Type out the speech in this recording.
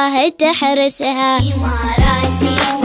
الله تحرسها. إماراتي.